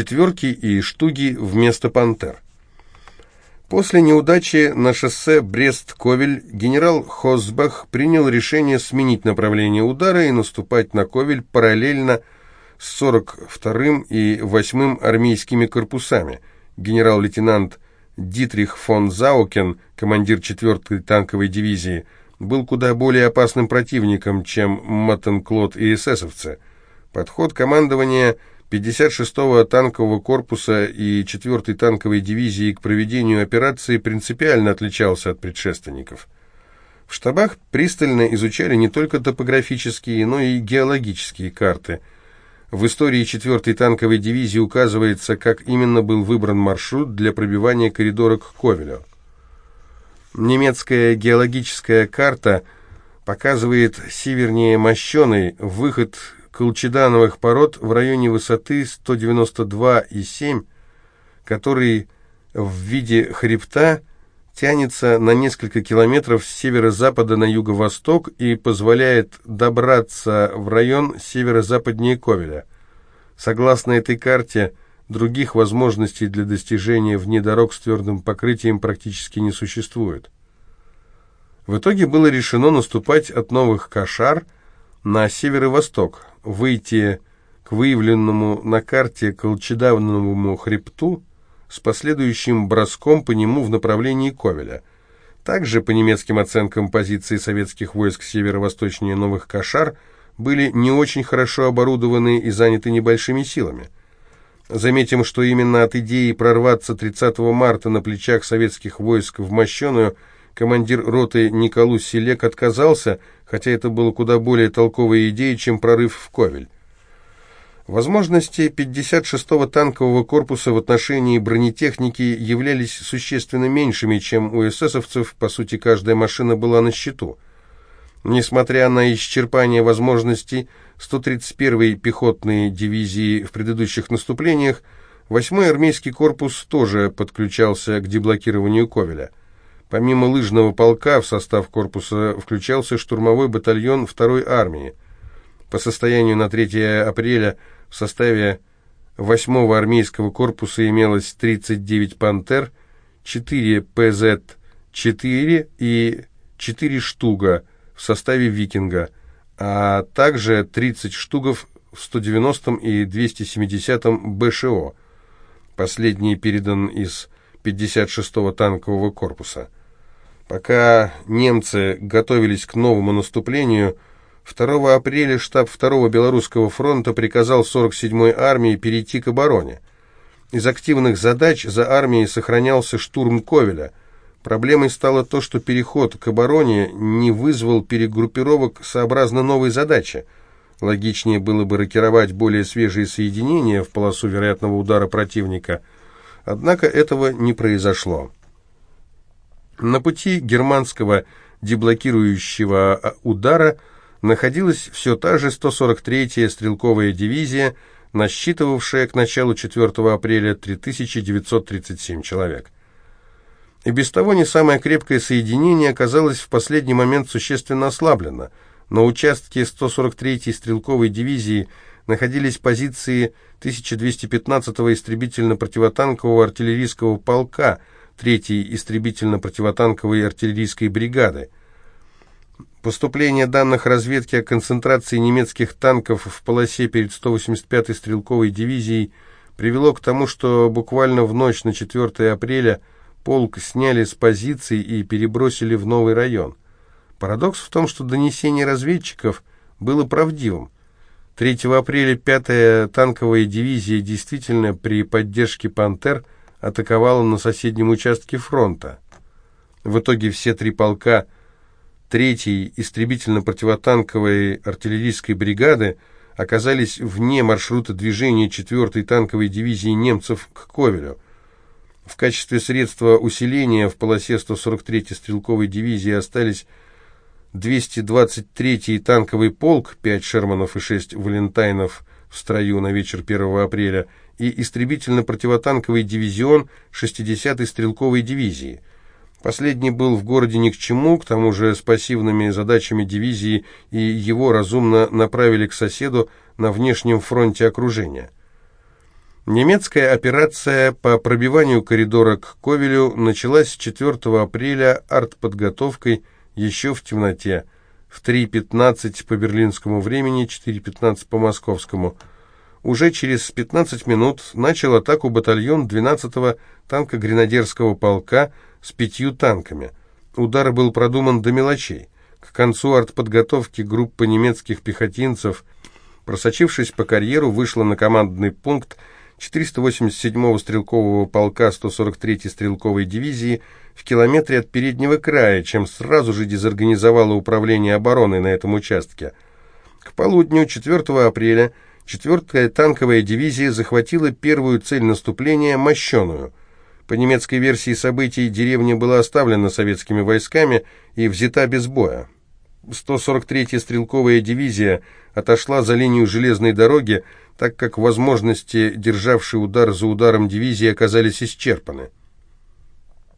четверки и штуги вместо «Пантер». После неудачи на шоссе Брест-Ковель генерал Хосбах принял решение сменить направление удара и наступать на Ковель параллельно с 42-м и 8-м армейскими корпусами. Генерал-лейтенант Дитрих фон Заукен, командир 4-й танковой дивизии, был куда более опасным противником, чем Маттенклот и эсэсовцы. Подход командования 56-го танкового корпуса и 4-й танковой дивизии к проведению операции принципиально отличался от предшественников. В штабах пристально изучали не только топографические, но и геологические карты. В истории 4-й танковой дивизии указывается, как именно был выбран маршрут для пробивания коридора к Ковелю. Немецкая геологическая карта показывает севернее Мощеной выход колчедановых пород в районе высоты 192,7, который в виде хребта тянется на несколько километров с северо-запада на юго-восток и позволяет добраться в район северо-западнее Ковеля. Согласно этой карте, других возможностей для достижения вне дорог с твердым покрытием практически не существует. В итоге было решено наступать от новых Кашар на северо-восток, выйти к выявленному на карте Колчедавному хребту с последующим броском по нему в направлении Ковеля. Также, по немецким оценкам, позиции советских войск северо-восточнее Новых Кошар были не очень хорошо оборудованы и заняты небольшими силами. Заметим, что именно от идеи прорваться 30 марта на плечах советских войск в Мощеную командир роты Николу Селек отказался, хотя это было куда более толковая идея, чем прорыв в Ковель. Возможности 56-го танкового корпуса в отношении бронетехники являлись существенно меньшими, чем у эсэсовцев, по сути, каждая машина была на счету. Несмотря на исчерпание возможностей 131-й пехотной дивизии в предыдущих наступлениях, 8-й армейский корпус тоже подключался к деблокированию Ковеля. Помимо лыжного полка в состав корпуса включался штурмовой батальон 2-й армии. По состоянию на 3 апреля в составе 8-го армейского корпуса имелось 39 «Пантер», 4 ПЗ-4 и 4 «Штуга» в составе «Викинга», а также 30 «Штугов» в 190-м и 270-м БШО. Последний передан из 56-го танкового корпуса. Пока немцы готовились к новому наступлению, 2 апреля штаб 2-го Белорусского фронта приказал 47-й армии перейти к обороне. Из активных задач за армией сохранялся штурм Ковеля. Проблемой стало то, что переход к обороне не вызвал перегруппировок сообразно новой задачи. Логичнее было бы рокировать более свежие соединения в полосу вероятного удара противника. Однако этого не произошло. На пути германского деблокирующего а, удара находилась все та же 143-я стрелковая дивизия, насчитывавшая к началу 4 апреля 3937 человек. И без того не самое крепкое соединение оказалось в последний момент существенно ослаблено. На участке 143-й стрелковой дивизии находились позиции 1215-го истребительно-противотанкового артиллерийского полка – 3-й истребительно-противотанковой артиллерийской бригады. Поступление данных разведки о концентрации немецких танков в полосе перед 185-й стрелковой дивизией привело к тому, что буквально в ночь на 4 апреля полк сняли с позиций и перебросили в новый район. Парадокс в том, что донесение разведчиков было правдивым. 3 апреля 5-я танковая дивизия действительно при поддержке «Пантер» атаковала на соседнем участке фронта. В итоге все три полка третьей истребительно-противотанковой артиллерийской бригады оказались вне маршрута движения 4-й танковой дивизии немцев к Ковелю. В качестве средства усиления в полосе 143-й стрелковой дивизии остались 223-й танковый полк, 5 Шерманов и 6 Валентайнов в строю на вечер 1 апреля, и истребительно-противотанковый дивизион 60-й стрелковой дивизии. Последний был в городе ни к чему, к тому же с пассивными задачами дивизии, и его разумно направили к соседу на внешнем фронте окружения. Немецкая операция по пробиванию коридора к Ковелю началась 4 апреля артподготовкой еще в темноте, в 3.15 по берлинскому времени, 4.15 по московскому. Уже через 15 минут начал атаку батальон 12-го танко-гренадерского полка с пятью танками. Удар был продуман до мелочей. К концу артподготовки группа немецких пехотинцев, просочившись по карьеру, вышла на командный пункт 487-го стрелкового полка 143-й стрелковой дивизии в километре от переднего края, чем сразу же дезорганизовало управление обороной на этом участке. К полудню 4 апреля 4-я танковая дивизия захватила первую цель наступления – Мощеную. По немецкой версии событий деревня была оставлена советскими войсками и взята без боя. 143-я стрелковая дивизия отошла за линию железной дороги, так как возможности, державшие удар за ударом дивизии, оказались исчерпаны.